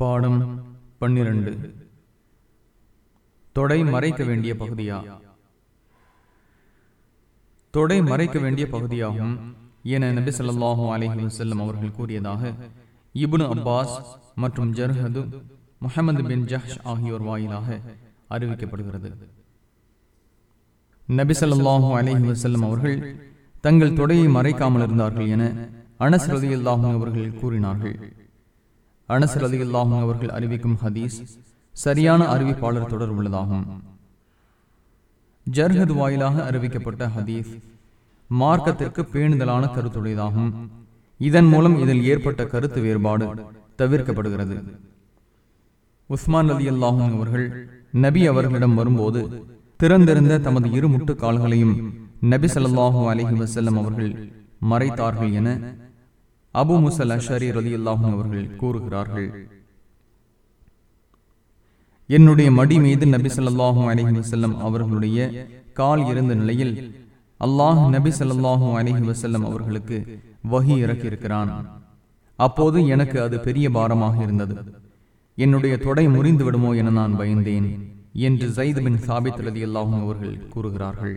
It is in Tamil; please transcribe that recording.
பாடம் பன்னிரண்டு. தொடை மறைக்க வேண்டிய பகுதியா? தொடை மறைக்க வேண்டிய பகுதியாகும் என நபி சொல்லாஹு அலைஹி வசல்லம் அவர்கள் கூறியதாக இப்னு அப்பாஸ் மற்றும் ஜர்ஹது முஹம்மது பின் ஜஹ் ஆகியோர் வாயிலாக அறிவிக்கப்படுகிறது. நபி சொல்லாஹு அலைஹி வசல்லம் அவர்கள் தங்கள் தொடையை மறைக்காமல் இருந்தார்கள் என அனஸ் ரலியல்லாஹு அவர்கள் கூறினார்கள். அனஸ் ரலியல்லாஹு அவர்கள் அறிவிக்கும் ஹதீஸ் சரியான அறிவிப்பாளர் தொடர் உள்ளதாகும் ஜர்ஹத் வாயிலாக அறிவிக்கப்பட்ட ஹதீஸ் மார்க்கத்திற்கு பேணுதலான கருத்துடையதாகும். இதன் மூலம் இதில் ஏற்பட்ட கருத்து வேறுபாடு தவிர்க்கப்படுகிறது. உஸ்மான் அலி அல்லாஹும் அவர்கள் நபி அவர்களிடம் வரும்போது திறந்திருந்த தமது இரு முட்டு கால்களையும் நபி சல்லாஹூ அலைஹி வசல்லம் அவர்கள் மறைத்தார்கள் என அபு முசல் அஷரி ரலி அல்லாஹும் அவர்கள் கூறுகிறார்கள் என்னுடைய மடி மீது நபி சொல்லாஹும் அலஹி வசல்லம் அவர்களுடைய கால் இருந்த நிலையில் அல்லாஹ் நபி சொல்லாஹும் அலஹி வசல்லம் அவர்களுக்கு வகி இறக்கியிருக்கிறான். அப்போது எனக்கு அது பெரிய பாரமாக இருந்தது. என்னுடைய தொடை முறிந்து விடுமோ என நான் பயந்தேன் என்று ஜைத் பின் சாபித் ரதி அல்லாஹும் அவர்கள் கூறுகிறார்கள்.